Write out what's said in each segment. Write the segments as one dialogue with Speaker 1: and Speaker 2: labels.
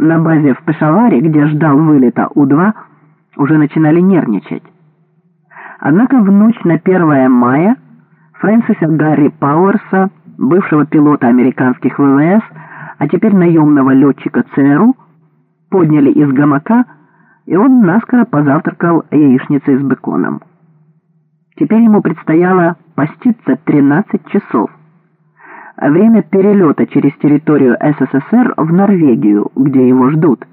Speaker 1: на базе в Пешаваре, где ждал вылета У-2, уже начинали нервничать. Однако в ночь на 1 мая Фрэнсиса Гарри Пауэрса, бывшего пилота американских ВВС, а теперь наемного летчика ЦРУ, подняли из гамака, и он наскоро позавтракал яичницей с беконом. Теперь ему предстояло поститься 13 часов. Время перелета через территорию СССР в Норвегию, где его ждут.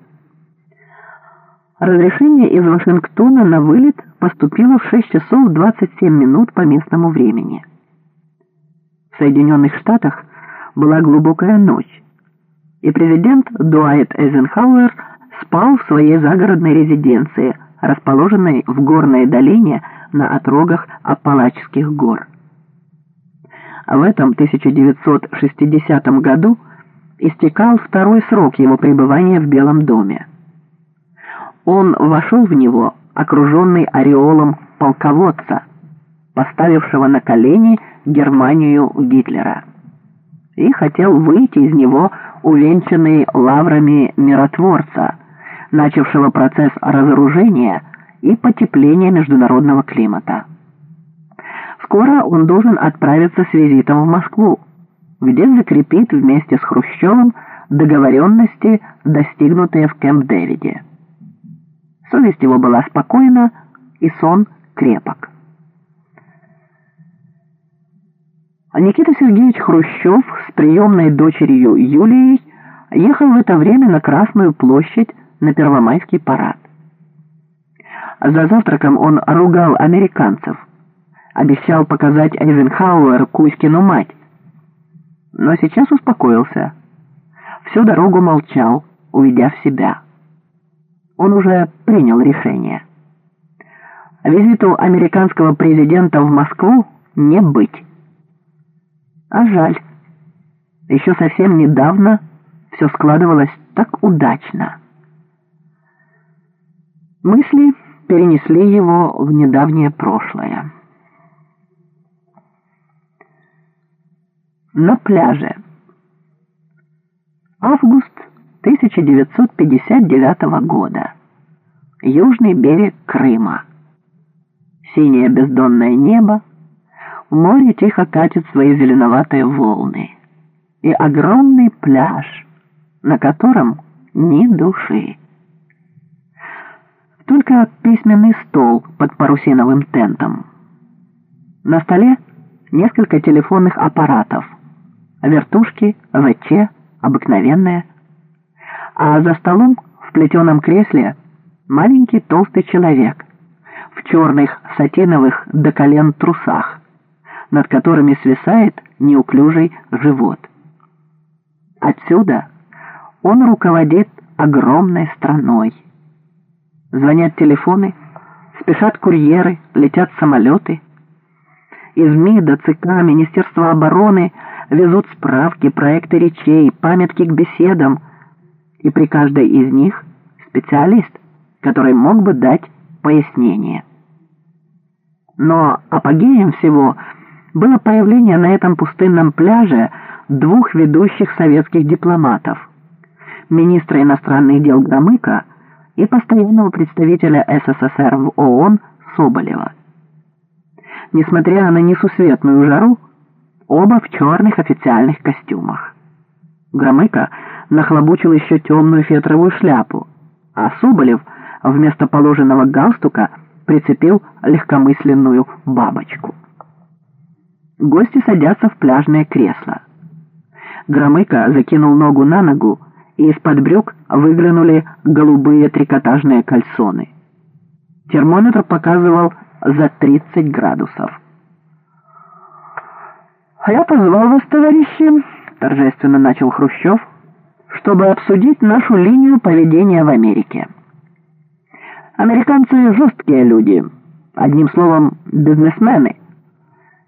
Speaker 1: Разрешение из Вашингтона на вылет поступило в 6 часов 27 минут по местному времени. В Соединенных Штатах была глубокая ночь, и президент Дуайт Эйзенхауэр спал в своей загородной резиденции, расположенной в горной долине на отрогах Апалачских гор. В этом 1960 году истекал второй срок его пребывания в Белом доме. Он вошел в него, окруженный ореолом полководца, поставившего на колени Германию Гитлера, и хотел выйти из него, увенчанный лаврами миротворца, начавшего процесс разоружения и потепления международного климата. Скоро он должен отправиться с визитом в Москву, где закрепит вместе с Хрущевым договоренности, достигнутые в Кэмп-Дэвиде. Совесть его была спокойна, и сон крепок. Никита Сергеевич Хрущев с приемной дочерью Юлией ехал в это время на Красную площадь на Первомайский парад. За завтраком он ругал американцев, обещал показать Эйзенхауэр Кузькину мать. Но сейчас успокоился. Всю дорогу молчал, увидя в себя. Он уже принял решение. Визиту американского президента в Москву не быть. А жаль. Еще совсем недавно все складывалось так удачно. Мысли перенесли его в недавнее прошлое. На пляже. Август 1959 года. Южный берег Крыма. Синее бездонное небо. Море тихо катят свои зеленоватые волны. И огромный пляж, на котором ни души. Только письменный стол под парусиновым тентом. На столе несколько телефонных аппаратов – вертушки, ВЧ, обыкновенная. А за столом в плетеном кресле маленький толстый человек в черных сатиновых до колен трусах, над которыми свисает неуклюжий живот. Отсюда он руководит огромной страной. Звонят телефоны, спешат курьеры, летят самолеты. Из МИДа, ЦК, Министерства обороны – везут справки, проекты речей, памятки к беседам, и при каждой из них специалист, который мог бы дать пояснение. Но апогеем всего было появление на этом пустынном пляже двух ведущих советских дипломатов, министра иностранных дел Громыка и постоянного представителя СССР в ООН Соболева. Несмотря на несусветную жару, оба в черных официальных костюмах. Громыко нахлобучил еще темную фетровую шляпу, а Соболев вместо положенного галстука прицепил легкомысленную бабочку. Гости садятся в пляжное кресло. Громыко закинул ногу на ногу, и из-под брюк выглянули голубые трикотажные кальсоны. Термометр показывал за 30 градусов. «А я позвал вас, товарищи», — торжественно начал Хрущев, «чтобы обсудить нашу линию поведения в Америке. Американцы жесткие люди, одним словом, бизнесмены,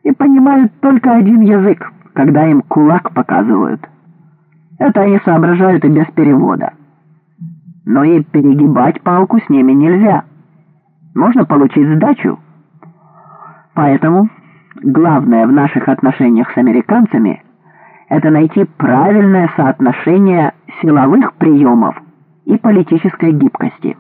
Speaker 1: и понимают только один язык, когда им кулак показывают. Это они соображают и без перевода. Но и перегибать палку с ними нельзя. Можно получить сдачу. Поэтому главное в наших отношениях с американцами – это найти правильное соотношение силовых приемов и политической гибкости.